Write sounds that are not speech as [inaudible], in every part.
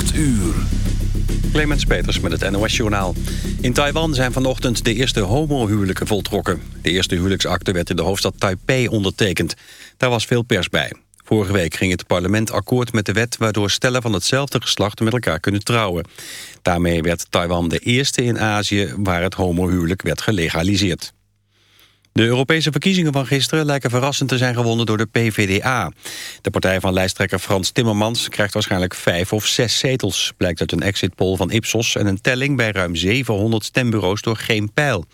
8 uur. Clemens Peters met het NOS-journaal. In Taiwan zijn vanochtend de eerste homohuwelijken voltrokken. De eerste huwelijksakte werd in de hoofdstad Taipei ondertekend. Daar was veel pers bij. Vorige week ging het parlement akkoord met de wet... waardoor stellen van hetzelfde geslacht met elkaar kunnen trouwen. Daarmee werd Taiwan de eerste in Azië... waar het homohuwelijk werd gelegaliseerd. De Europese verkiezingen van gisteren lijken verrassend te zijn gewonnen door de PVDA. De partij van lijsttrekker Frans Timmermans krijgt waarschijnlijk vijf of zes zetels. Blijkt uit een exit poll van Ipsos en een telling bij ruim 700 stembureaus door geen pijl.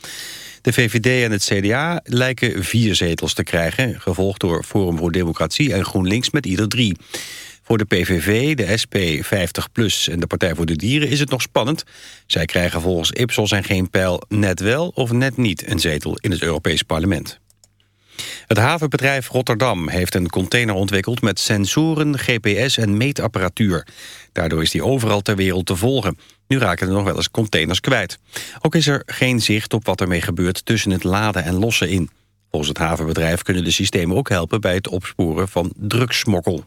De VVD en het CDA lijken vier zetels te krijgen, gevolgd door Forum voor Democratie en GroenLinks met ieder drie. Voor de PVV, de SP 50PLUS en de Partij voor de Dieren is het nog spannend. Zij krijgen volgens Ipsos en geen pijl net wel of net niet een zetel in het Europees Parlement. Het havenbedrijf Rotterdam heeft een container ontwikkeld met sensoren, GPS en meetapparatuur. Daardoor is die overal ter wereld te volgen. Nu raken er nog wel eens containers kwijt. Ook is er geen zicht op wat ermee gebeurt tussen het laden en lossen in. Volgens het havenbedrijf kunnen de systemen ook helpen bij het opsporen van drugsmokkel.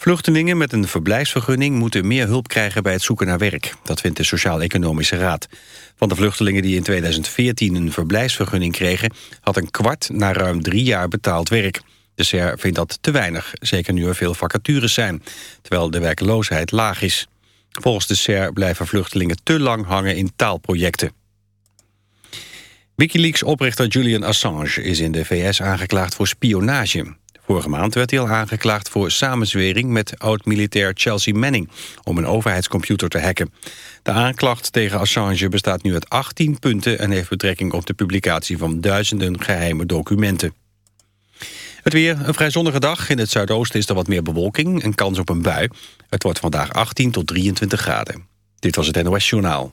Vluchtelingen met een verblijfsvergunning moeten meer hulp krijgen bij het zoeken naar werk. Dat vindt de Sociaal-Economische Raad. Van de vluchtelingen die in 2014 een verblijfsvergunning kregen... had een kwart na ruim drie jaar betaald werk. De SER vindt dat te weinig, zeker nu er veel vacatures zijn... terwijl de werkloosheid laag is. Volgens de SER blijven vluchtelingen te lang hangen in taalprojecten. Wikileaks-oprichter Julian Assange is in de VS aangeklaagd voor spionage. Vorige maand werd hij al aangeklaagd voor samenzwering met oud-militair Chelsea Manning om een overheidscomputer te hacken. De aanklacht tegen Assange bestaat nu uit 18 punten en heeft betrekking op de publicatie van duizenden geheime documenten. Het weer, een vrij zonnige dag. In het zuidoosten is er wat meer bewolking en kans op een bui. Het wordt vandaag 18 tot 23 graden. Dit was het NOS Journaal.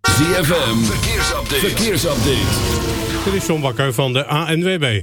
ZFM, verkeersupdate. verkeersupdate. Dit is John Bakker van de ANWB.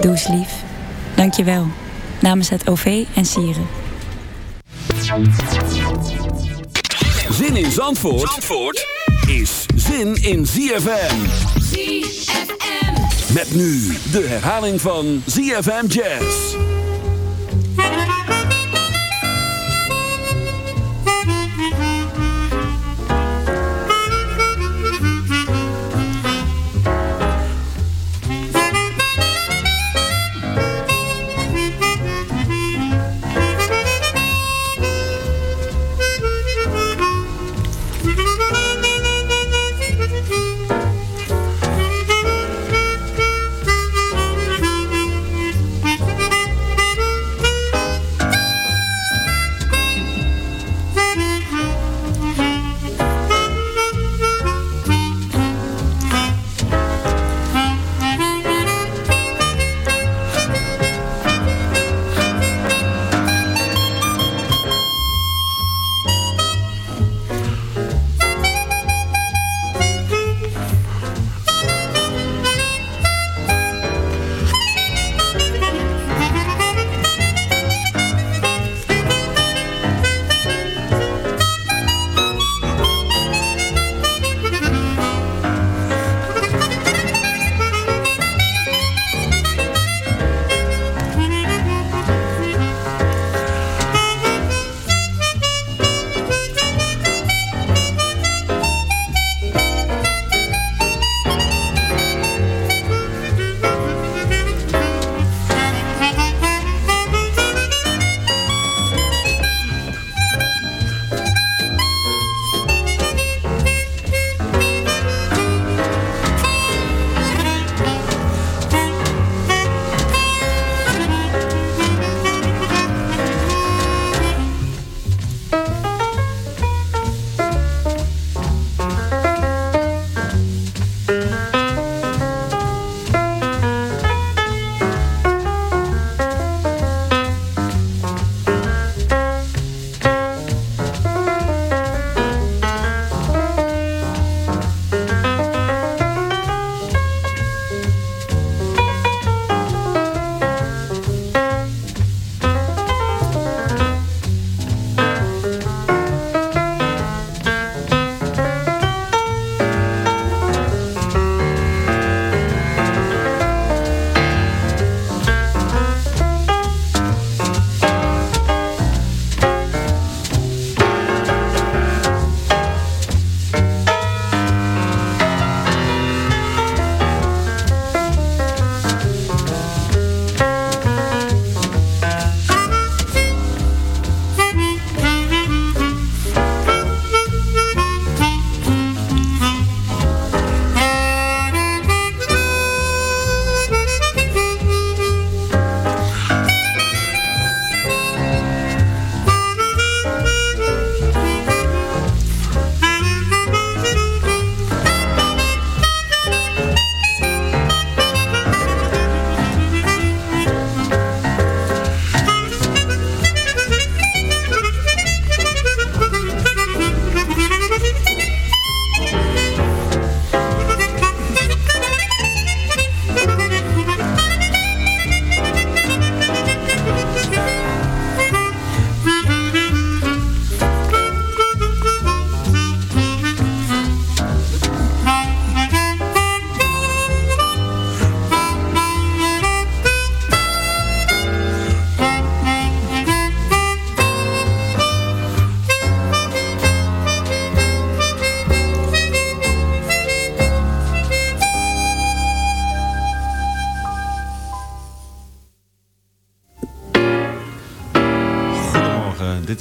Doe eens lief. Dank je wel. Namens het OV en Sieren. Zin in Zandvoort, Zandvoort is zin in ZFM. ZFM. Met nu de herhaling van ZFM Jazz.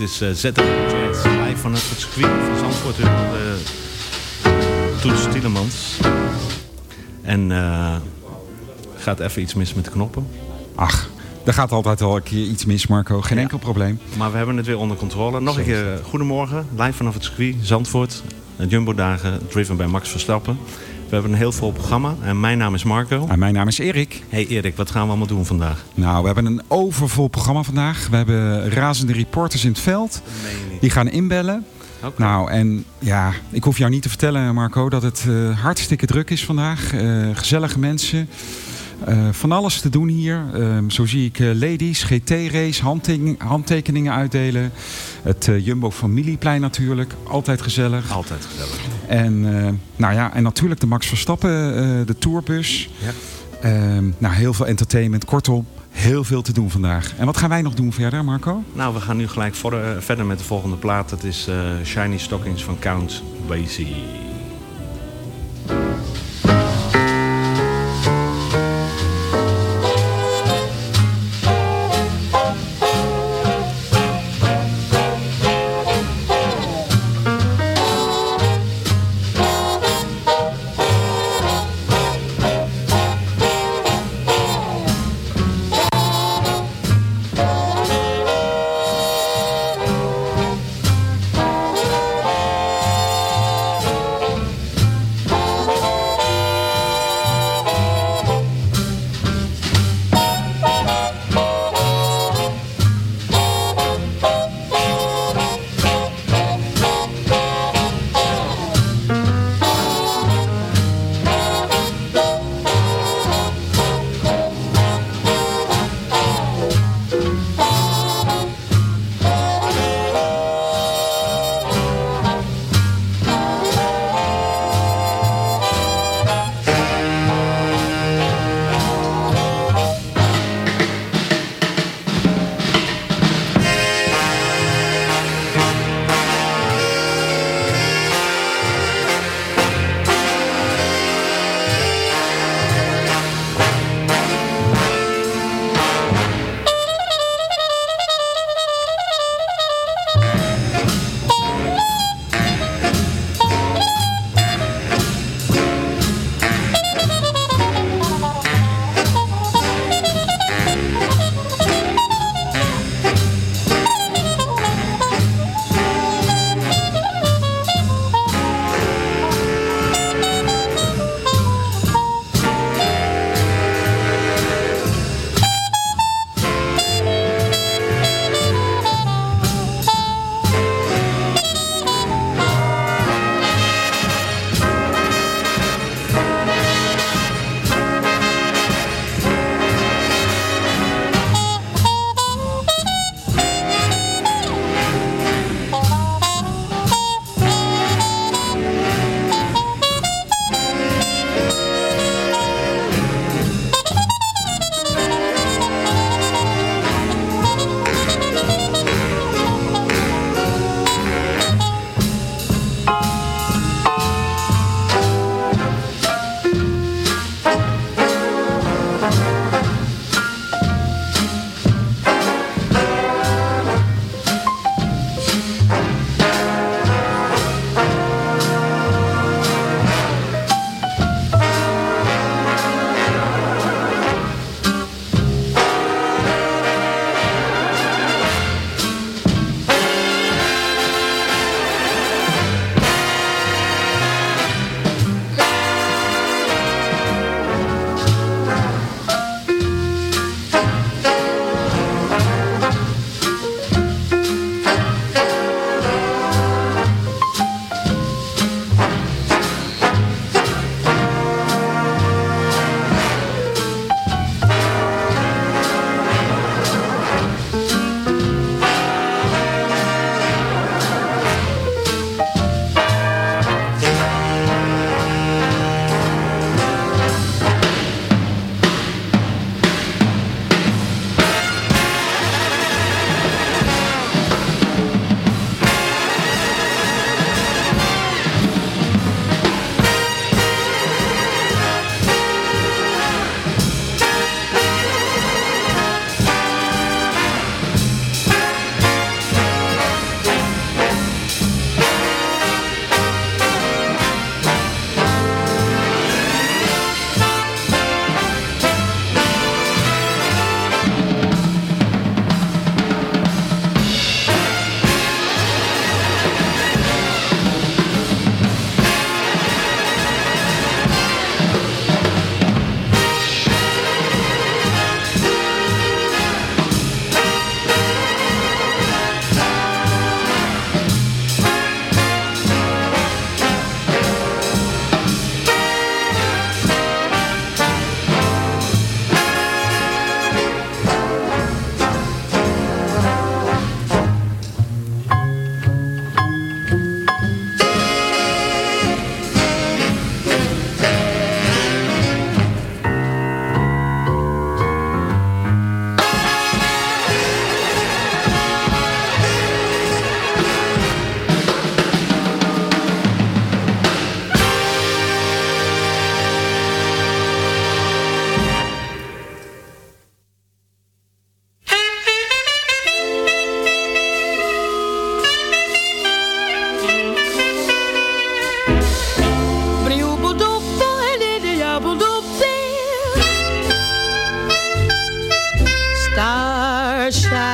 Is uh, ZFM Jazz, live van het circuit van Zandvoort. Uh, Toets Tielemans. En uh, gaat even iets mis met de knoppen. Ach, er gaat altijd wel een keer iets mis, Marco. Geen enkel probleem. Maar we hebben het weer onder controle. Nog een keer goedemorgen. Live vanaf het circuit Zandvoort. Jumbo-dagen, driven bij Max Verstappen. We hebben een heel vol programma. En mijn naam is Marco. En mijn naam is Erik. Hey Erik, wat gaan we allemaal doen vandaag? Nou, we hebben een overvol programma vandaag. We hebben razende reporters in het veld. Die gaan inbellen. Okay. Nou, en ja, ik hoef jou niet te vertellen, Marco, dat het uh, hartstikke druk is vandaag. Uh, gezellige mensen. Uh, van alles te doen hier. zo zie ik ladies, GT-race, handtekeningen, handtekeningen uitdelen. Het Jumbo Familieplein natuurlijk. Altijd gezellig. Altijd gezellig. En, nou ja, en natuurlijk de Max Verstappen, de tourbus. Ja. nou, heel veel entertainment. Kortom, heel veel te doen vandaag. En wat gaan wij nog doen verder, Marco? Nou, we gaan nu gelijk voor, uh, verder met de volgende plaat. Dat is uh, Shiny Stockings van Count Basie.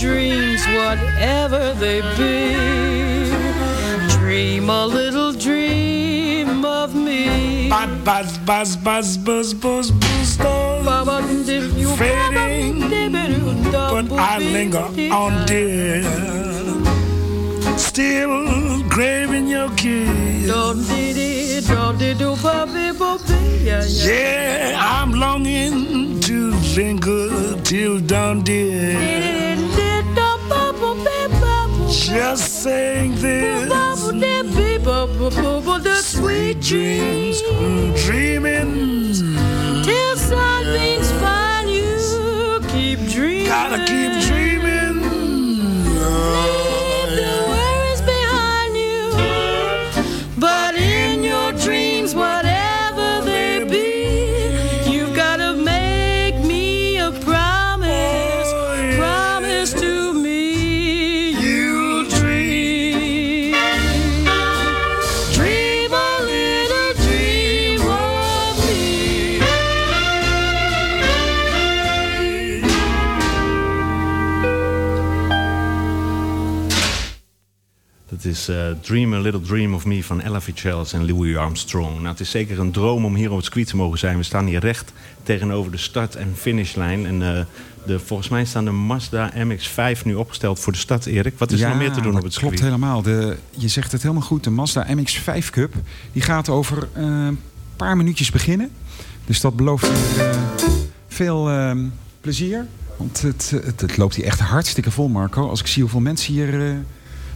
dreams, whatever they be, dream a little dream of me. Buzz, buzz, buzz, buzz, buzz, buzz, buzz, buzz. fading, but I linger on, dear. Still craving your kiss. Yeah, I'm longing to linger till dawn, dear. Just saying this. Sweet dreams, dreaming. Till sunbeams find you, keep dreaming. Gotta keep is eh, Dream a Little Dream of Me van Ella Fitzgerald en Louis Armstrong. Nou, het is zeker een droom om hier op het circuit te mogen zijn. We staan hier recht tegenover de start- en finishlijn. En eh, de, volgens mij staan de Mazda MX-5 nu opgesteld voor de stad, Erik. Wat is er nog meer te doen op het circuit? klopt helemaal. De, je zegt het helemaal goed. De Mazda MX-5 Cup die gaat over eh, een paar minuutjes beginnen. Dus dat belooft veel plezier. Want het, het, het loopt hier echt hartstikke vol, Marco. Als ik zie hoeveel mensen hier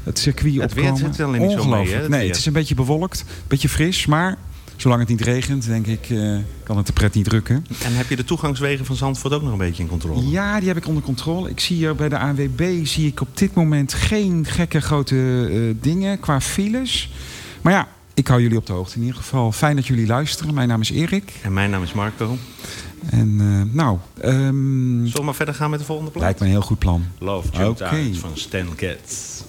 het circuit Het weer opkomen. zit alleen niet zo mee, hè, nee, het is een beetje bewolkt. Een beetje fris. Maar zolang het niet regent, denk ik, eh, kan het de pret niet drukken. En heb je de toegangswegen van Zandvoort ook nog een beetje in controle? Ja, die heb ik onder controle. Ik zie hier bij de ANWB zie ik op dit moment geen gekke grote eh, dingen qua files. Maar ja, ik hou jullie op de hoogte. In ieder geval fijn dat jullie luisteren. Mijn naam is Erik. En mijn naam is Marco. En eh, nou, ehm, Zullen we maar verder gaan met de volgende plaat? lijkt me een heel goed plan. Love. Out van Stan Getz.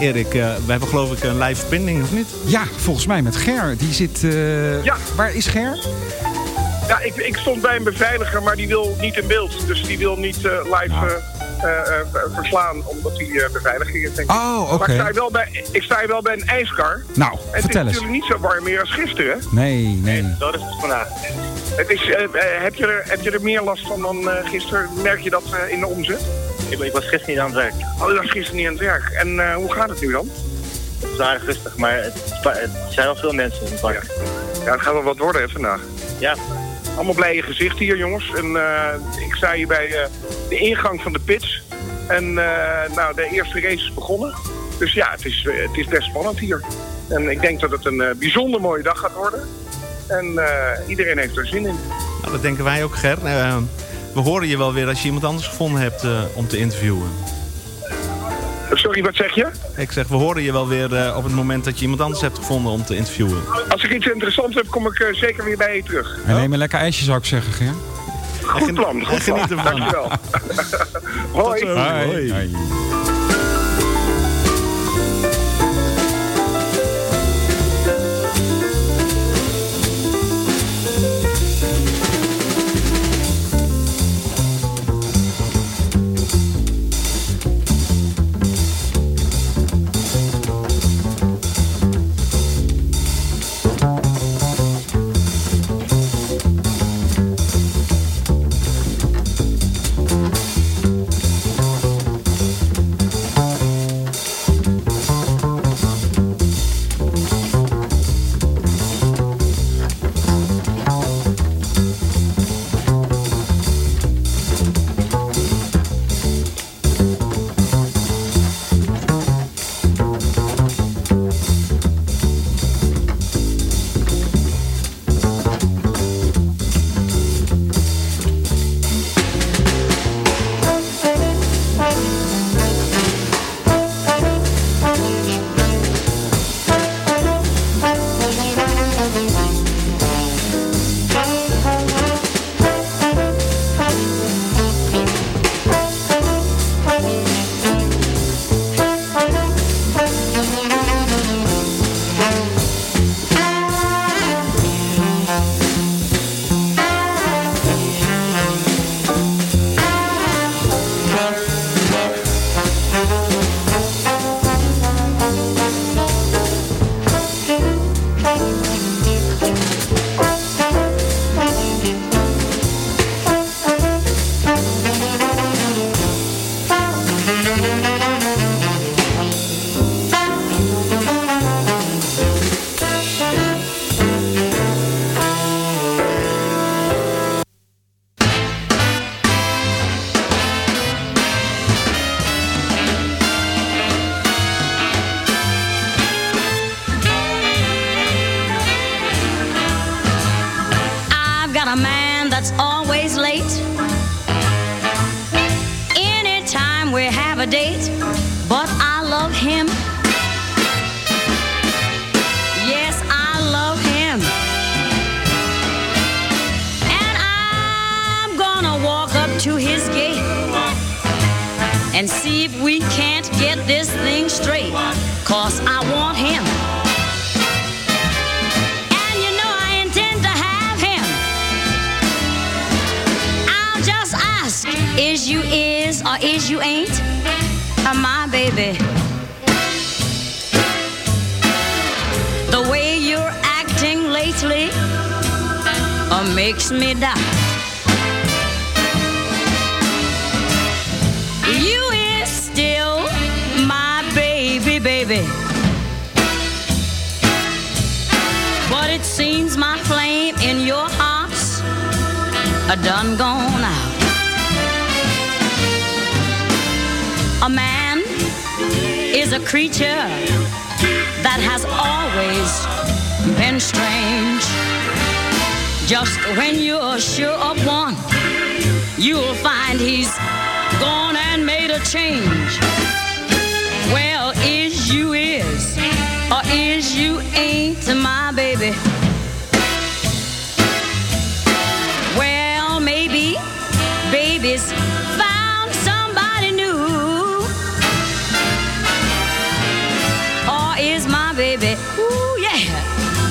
Erik, uh, we hebben geloof ik een live verbinding, of niet? Ja, volgens mij met Ger. Die zit... Uh... Ja. Waar is Ger? Ja, ik, ik, stond bij een beveiliger, maar die wil niet in beeld. Dus die wil niet live nou. verslaan, omdat hij beveiliging is, denk ik. Oh, oké. Okay. Maar ik sta, wel bij, ik sta wel bij een ijskar. Nou, en vertel eens. Het is natuurlijk niet zo warm meer als gisteren. Nee, nee. En dat is het vandaag. Het is, heb, je er, heb je er meer last van dan gisteren? Merk je dat in de omzet? Ik, ik, was gisteren niet aan het werk. Oh, je was gisteren niet aan het werk. En uh, hoe gaat het nu dan? Het is aardig rustig, maar het, het zijn wel veel mensen in het park. Ja. ja, het gaat wel wat worden hè, vandaag. Ja. Allemaal blije gezichten hier, jongens. En uh, ik sta hier bij uh, de ingang van de pits. En nou, de eerste race is begonnen. Dus ja, het is, het is best spannend hier. En ik denk dat het een bijzonder mooie dag gaat worden. En iedereen heeft er zin in. Nou, dat denken wij ook, Ger we horen je wel weer als je iemand anders gevonden hebt uh, om te interviewen. Sorry, wat zeg je? Ik zeg, we horen je wel weer uh, op het moment dat je iemand anders hebt gevonden om te interviewen. Als ik iets interessants heb, kom ik uh, zeker weer bij je terug. En neem een lekker ijsje, zou ik zeggen, Ger. Goed plan, goed plan. Geniet ervan. Dankjewel. [laughs] Hoi. Hoi. Hoi.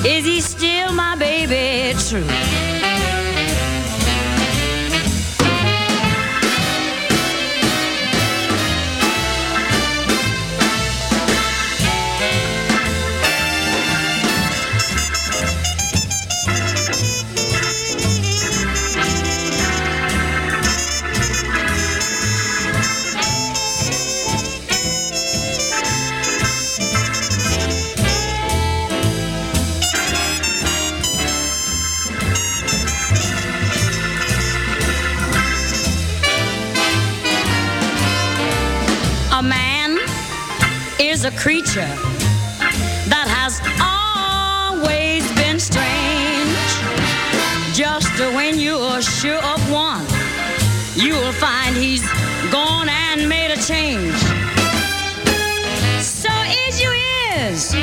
Is he still my baby? True. Is creature that has always been strange. Just when you're sure of one, you'll find he's gone and made a change. So is you is,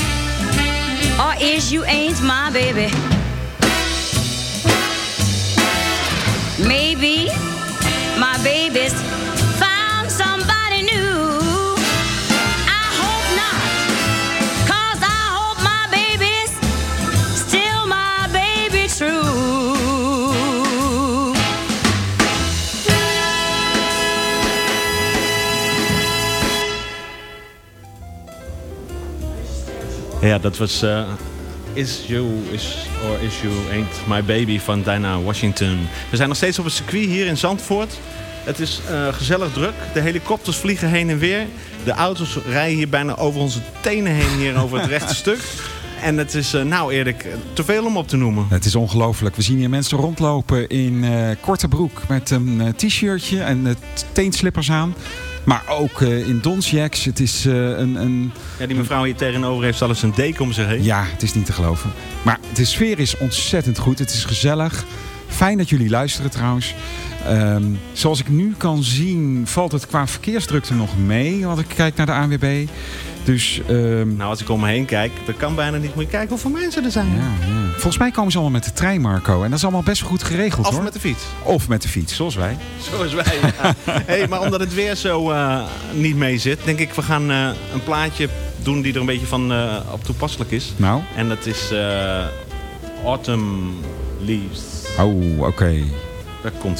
or is you ain't my baby? Maybe my baby's Ja, dat was eh, Is You is, or Is You Ain't My Baby van Diana Washington. We zijn nog steeds op het circuit hier in Zandvoort. Het is eh, gezellig druk. De helikopters vliegen heen en weer. De auto's rijden hier bijna over onze tenen heen hier over het [laughs] rechte stuk. En het is, eh, nou Erik, te veel om op te noemen. Het is ongelooflijk. We zien hier mensen rondlopen in korte broek met een t-shirtje en teenslippers aan. Maar ook eh, in donsjacks. Het is eh, een, een... Ja, die mevrouw hier tegenover heeft zelfs een deken om zich heen. Ja, het is niet te geloven. Maar de sfeer is ontzettend goed. Het is gezellig. Fijn dat jullie luisteren trouwens. Ehm, zoals ik nu kan zien valt het qua verkeersdrukte nog mee. Want ik kijk naar de ANWB. Dus, ehm, Nou, als ik om me heen kijk, dat kan bijna niet. Moet je kijken hoeveel mensen er zijn. ja, ja. Volgens mij komen ze allemaal met de trein, Marco. En dat is allemaal best wel goed geregeld Of hoor. met de fiets. Of met de fiets, zoals wij. Zoals wij. Ja. [laughs] hey, maar omdat het weer zo eh, niet mee zit, denk ik, we gaan eh, een plaatje doen die er een beetje van eh, op toepasselijk is. Nou? En dat is Autumn Leaves. Oh, oké. Daar komt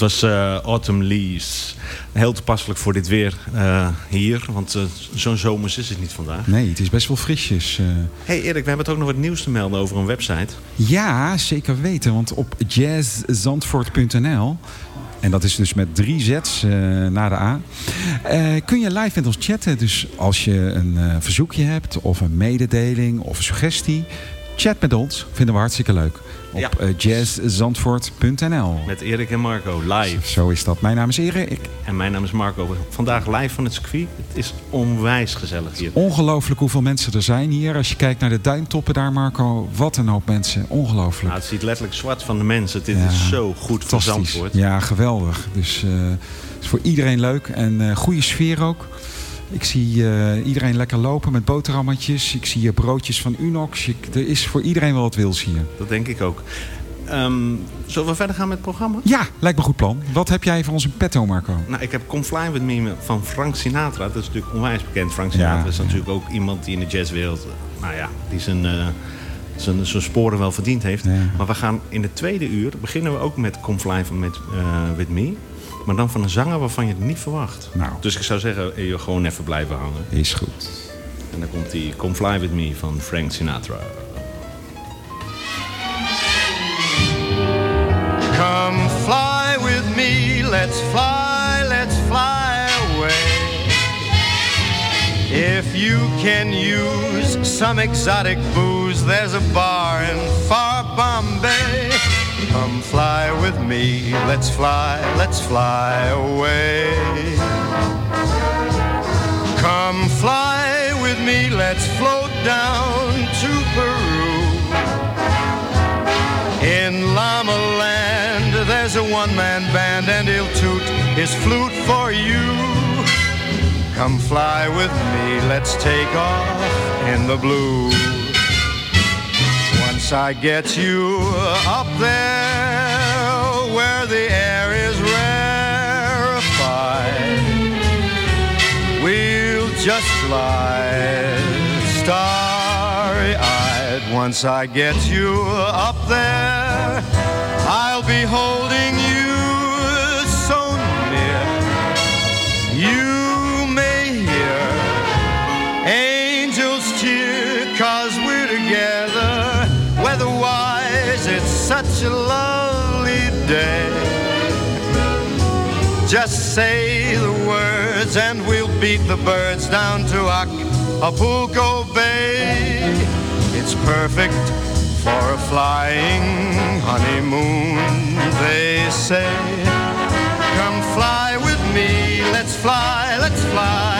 Dat was uh, Autumn Leaves. Heel toepasselijk voor dit weer uh, hier. Want uh, zo'n zomers is het niet vandaag. Nee, het is best wel frisjes. hey Erik, we hebben het ook nog wat nieuws te melden over een website. Ja, zeker weten. Want op jazzzandvoort.nl en dat is dus met drie z's uh, na de A. Kun je live met ons chatten. Dus als je een verzoekje hebt of een mededeling of een suggestie. Chat met ons. Vinden we hartstikke leuk. Op ja. jazzzandvoort.nl Met Erik en Marco live. Zo is dat. Mijn naam is Erik. En mijn naam is Marco. Vandaag live van het circuit. Het is onwijs gezellig hier. Ongelooflijk hoeveel mensen er zijn hier. Als je kijkt naar de duintoppen daar Marco. Wat een hoop mensen. Ongelooflijk. Nou, het ziet letterlijk zwart van de mensen. Dit ja, is zo goed voor Zandvoort. Ja, geweldig. Dus uh, het is voor iedereen leuk. En uh, goede sfeer ook. Ik zie uh, iedereen lekker lopen met boterhammetjes. Ik zie hier broodjes van Unox. Ik, er is voor iedereen wel wat wils hier. Dat denk ik ook. Um, zullen we verder gaan met het programma? Ja, lijkt me een goed plan. Wat heb jij voor ons in petto, Marco? Nou, ik heb Come Fly With Me van Frank Sinatra. Dat is natuurlijk onwijs bekend. Frank Sinatra ja, is natuurlijk ook iemand die in de jazzwereld... Nou ja, die zijn, uh, zijn, zijn sporen wel verdiend heeft. Ja. Maar we gaan in de tweede uur... beginnen we ook met Come Fly With, With Me... Maar dan van een zanger waarvan je het niet verwacht. Nou. Dus ik zou zeggen, je gewoon even blijven hangen. Is goed. En dan komt die Come Fly With Me van Frank Sinatra. Come fly with me, let's fly, let's fly away. If you can use some exotic booze, there's a bar in far Bombay. Come fly with me, let's fly, let's fly away. Come fly with me, let's float down to Peru. In Llama Land, there's a one-man band and he'll toot his flute for you. Come fly with me, let's take off in the blue. Once I get you up there where the air is rarefied, we'll just slide starry-eyed. Once I get you up there, I'll be holding you so near. You lovely day. Just say the words and we'll beat the birds down to Acapulco Bay. It's perfect for a flying honeymoon, they say. Come fly with me, let's fly, let's fly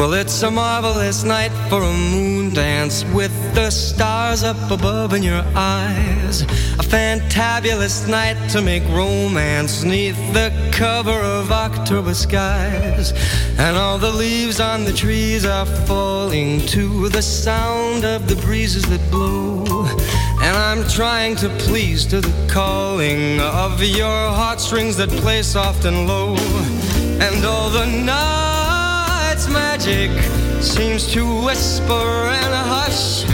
Well, it's a marvelous night for a moon dance with the stars up above in your eyes. A fantabulous night to make romance neath the cover of October skies. And all the leaves on the trees are falling to the sound of the breezes that blow. And I'm trying to please to the calling of your heartstrings that play soft and low. And all the night's magic seems to whisper and hush.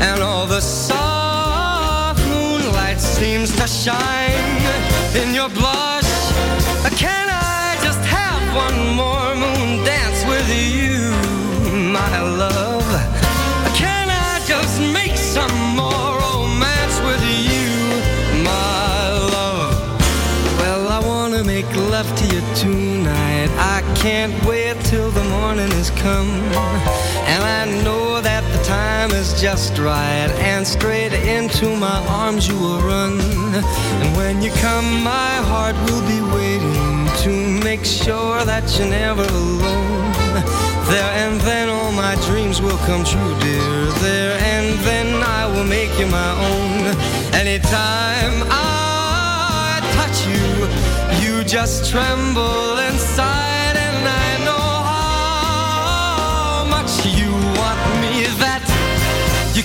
And all the soft moonlight seems to shine in your blush. Can I just have one more moon dance with you, my love? Can I just make some more romance with you, my love? Well, I wanna make love to you tonight. I can't wait till morning has come. And I know that the time is just right. And straight into my arms you will run. And when you come, my heart will be waiting to make sure that you're never alone. There and then all my dreams will come true, dear. There and then I will make you my own. Anytime I touch you, you just tremble inside,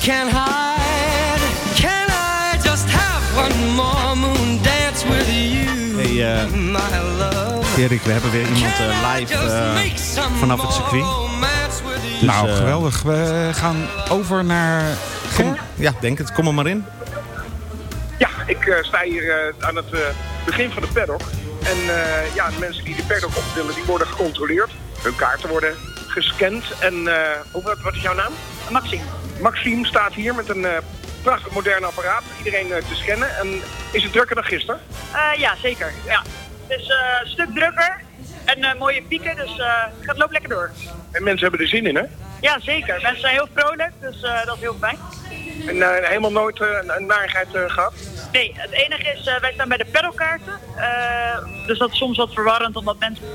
can't hide. Can I just have one more moon dance with you, Hey, eh, my love? Erik, we hebben weer iemand eh, live eh, vanaf het circuit. Dus, nou, geweldig. We gaan over naar... Kom, ja, denk het. Kom er maar in. Ja, ik eh, sta hier eh, aan het eh, begin van de paddock. En eh, ja, de mensen die de paddock op willen, die worden gecontroleerd. Hun kaarten worden gescand. En eh, hoe, wat, wat is jouw naam? Maxime. Maxime staat hier met een eh, prachtig modern apparaat. Iedereen eh, te scannen. En is het drukker dan gisteren? Eh, ja, zeker. Ja. Het is een stuk drukker en mooie pieken, dus het loopt lekker door. En mensen hebben er zin in, hè? Ja, zeker. Mensen zijn heel vrolijk, dus dat is heel fijn. En helemaal nooit een, narigheid eh, gehad? Nee, het enige is, wij staan bij de pedalkaarten. eh, dus dat is soms wat verwarrend, omdat mensen...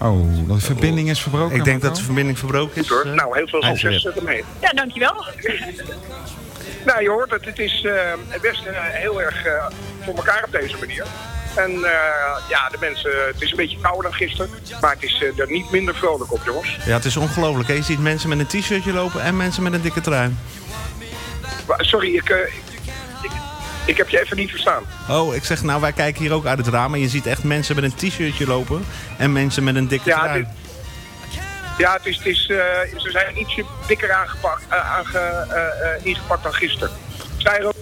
Oh, de verbinding is verbroken. Ik denk Marco? dat de verbinding verbroken is. Goed hoor. eh. Nou, heel veel succes ermee. Ja, dankjewel. Nou, je hoort het. Het is eh, best eh, heel erg voor elkaar op deze manier. En eh, ja, de mensen, het is een beetje kouder dan gisteren. Maar het is er niet minder vrolijk op, jongens. Ja, het is ongelooflijk. Je ziet mensen met een t-shirtje lopen en mensen met een dikke trui. Sorry, ik, ik heb je even niet verstaan. Oh, ik zeg nou, wij kijken hier ook uit het raam en je ziet echt mensen met een t-shirtje lopen en mensen met een dikke Ja, trui. dit- Ja, het is, het is, eh, ze zijn ietsje dikker aangepakt, eh, aange, eh, eh, ingepakt dan gisteren. Zij er ook...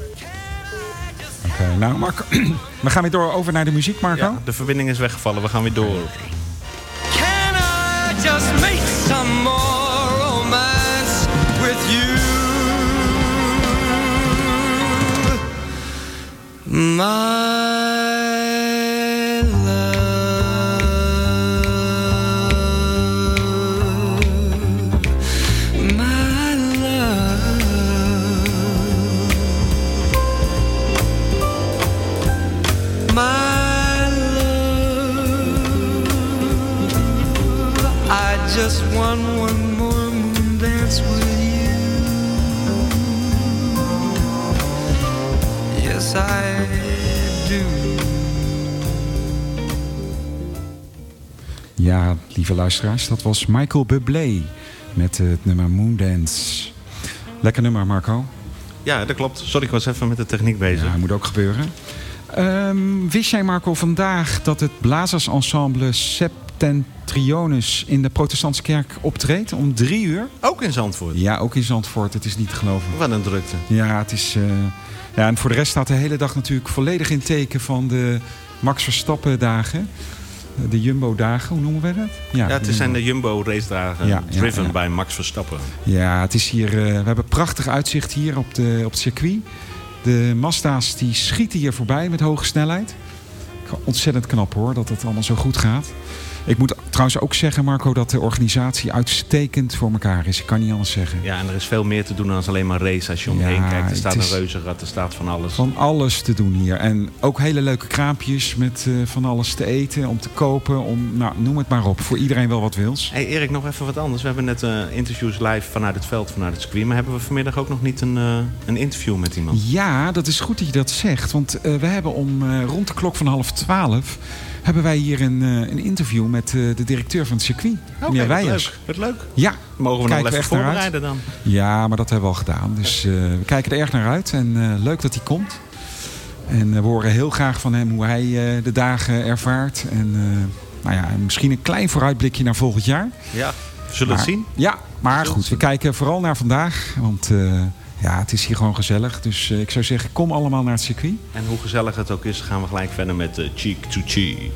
Oké, nou Marco, [clears throat] we gaan weer door over naar de muziek, Marco. Ja, de verbinding is weggevallen, we gaan weer door. My Yes, I do. Ja, lieve luisteraars, dat was Michael Bublé met het nummer Moondance. Lekker nummer, Marco. Ja, dat klopt. Sorry, ik was even met de techniek bezig. Ja, moet ook gebeuren. Ehm, wist jij, Marco, vandaag dat het blazersensemble Septentrionus in de protestantse kerk optreedt om drie uur? Ook in Zandvoort? Ja, ook in Zandvoort. Het is niet te geloven. Wat een drukte. Ja, het is. eh, ja, en voor de rest staat de hele dag natuurlijk volledig in teken van de Max Verstappen dagen. De Jumbo dagen, hoe noemen we dat? Ja, het zijn de Jumbo race dagen. Ja, driven ja. bij Max Verstappen. Ja, het is hier. eh, we hebben prachtig uitzicht hier op, de, op het circuit. De Mazda's die schieten hier voorbij met hoge snelheid. Ontzettend knap hoor dat het allemaal zo goed gaat. Ik moet trouwens ook zeggen, Marco, dat de organisatie uitstekend voor elkaar is. Ik kan niet anders zeggen. Ja, en er is veel meer te doen dan alleen maar race. Als je omheen Ja, kijkt, er staat een reuzenrad, er staat van alles. Van alles te doen hier. En ook hele leuke kraampjes met eh, van alles te eten, om te kopen. Om, nou, noem het maar op. Voor iedereen wel wat wils. Hey Erik, nog even wat anders. We hebben net eh, interviews live vanuit het veld, vanuit het circuit. Maar hebben we vanmiddag ook nog niet een, eh, een interview met iemand? Ja, dat is goed dat je dat zegt. Want we hebben om rond de klok van half twaalf... hebben wij hier een, eh, een interview met eh, de directeur van het circuit. meneer wat Weijers. leuk. Wat leuk. Ja. Mogen we nog even echt naar uit. voorbereiden dan? Ja, maar dat hebben we al gedaan. Dus eh, we kijken er erg naar uit. En leuk dat hij komt. En we horen heel graag van hem hoe hij de dagen ervaart. En nou ja, misschien een klein vooruitblikje naar volgend jaar. Ja, we zullen het Maar- zien. Ja, maar goed, we kijken vooral naar vandaag. Want ja, het is hier gewoon gezellig. Dus eh, ik zou zeggen, kom allemaal naar het circuit. En hoe gezellig het ook is, gaan we gelijk verder met eh, Cheek to Cheek.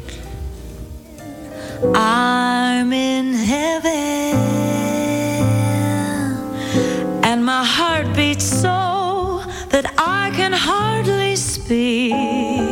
I'm in heaven, and my heart beats so that I can hardly speak.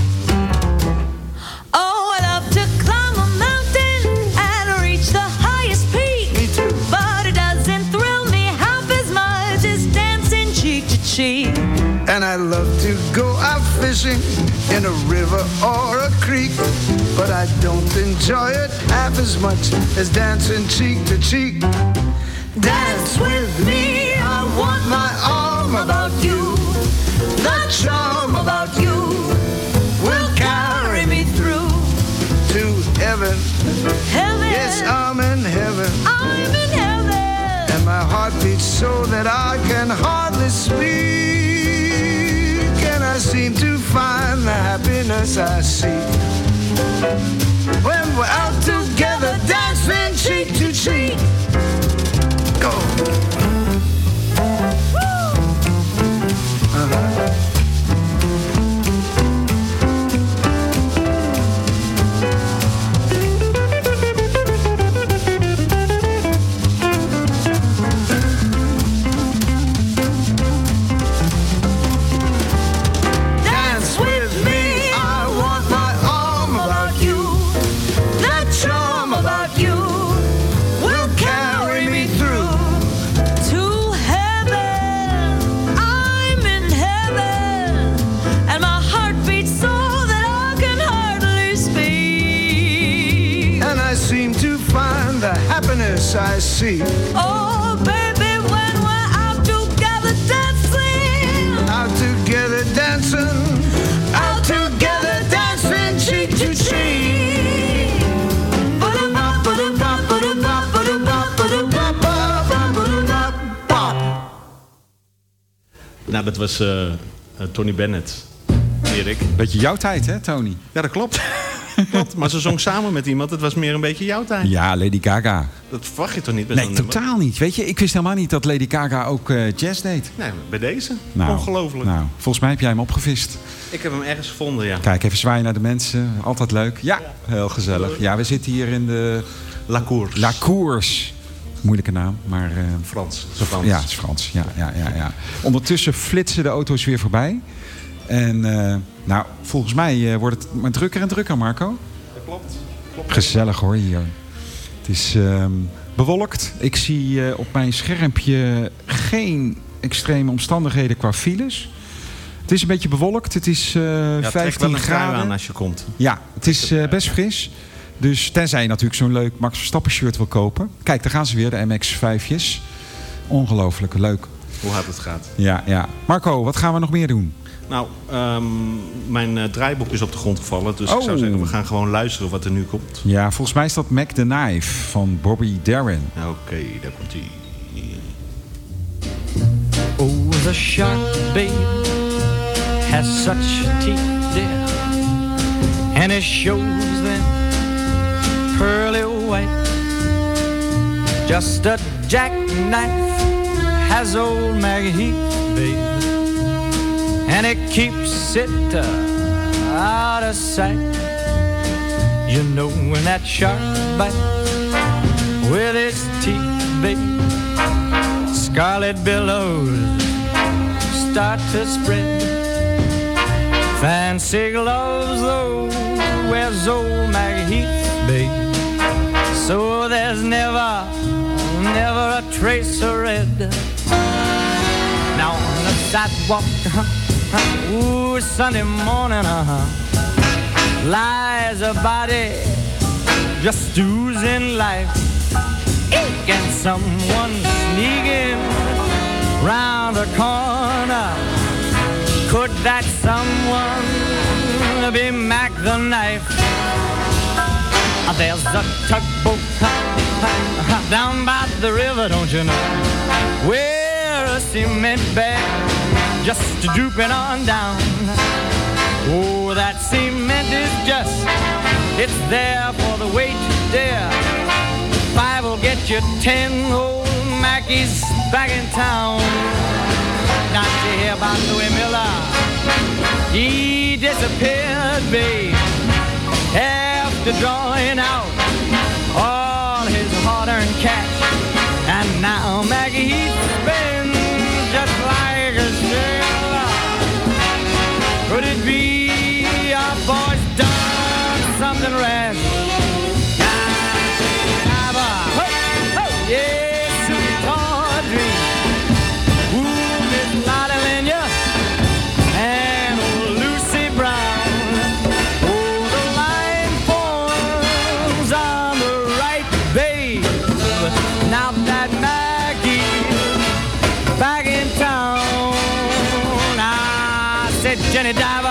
I love to go out fishing in a river or a creek. But I don't enjoy it half as much as dancing cheek to cheek. Dance with me, I want my arm about you. The charm about you will carry me through to heaven. Heaven, Yes, I'm in heaven. I'm in heaven. And my heart beats so that I happiness I see. When we're out together, dancing cheek. Was eh, eh, Tony Bennett, Erik. Beetje jouw tijd, hè, Tony? Ja, dat klopt. klopt. Maar ze zong samen met iemand. Het was meer een beetje jouw tijd. Ja, Lady Gaga. Dat verwacht je toch niet bij Nee, nummer? totaal niet. Weet je, ik wist helemaal niet dat Lady Gaga ook eh, jazz deed. Nee, bij deze. Nou, Ongelooflijk. Nou, volgens mij heb jij hem opgevist. Ik heb hem ergens gevonden, ja. Kijk, even zwaaien naar de mensen. Altijd leuk. Ja, heel gezellig. Ja, we zitten hier in de... La Cours. La Cours. Moeilijke naam, maar... eh, Frans. zo- Frans. Ja, het is Frans. Ja, ja, ja, ja. Ondertussen flitsen de auto's weer voorbij. En eh, nou, volgens mij eh, wordt het maar drukker en drukker, Marco. Dat klopt. klopt. Gezellig hoor hier. Het is ehm, bewolkt. Ik zie op mijn schermpje geen extreme omstandigheden qua files. Het is een beetje bewolkt. Het is eh Ja, trek 15 wel een trui graden. aan als je komt. Ja, het is best fris. Dus tenzij je natuurlijk zo'n leuk Max Verstappen shirt wil kopen. Kijk, daar gaan ze weer, de MX-5'jes. Ongelooflijk, leuk. Hoe hard het gaat. Ja, ja. Marco, wat gaan we nog meer doen? Nou, ehm, mijn eh, draaiboek is op de grond gevallen. Dus ik Oh. zou zeggen, we gaan gewoon luisteren wat er nu komt. Ja, volgens mij is dat Mac the Knife van Bobby Darin. Oké, daar komt hij. the shark, babe, has such teeth, dear, and it shows them pearly white. Just a jackknife has old Maggie Heath, babe, and it keeps it uh, out of sight. You know when that shark bites with its teeth, babe, scarlet billows start to spread. Fancy gloves, though, wears old Maggie Heath, babe. So there's never, never a trace of red. Now on the sidewalk, uh-huh, [laughs] ooh, Sunday morning, uh-huh, lies a body just oozing life. Can someone sneaking round the corner? Could that someone be Mac the knife? Ah, there's a tugboat down by the river, don't you know? Where a cement bag just drooping on down. Oh, that cement is just, it's there for the weight, dear. Five will get you ten old Mackies back in town. Not to hear about Louis Miller. He disappeared, babe, after drawing out all his hard-earned cash. And now Maggie spins just like a sailor. Could it be me daba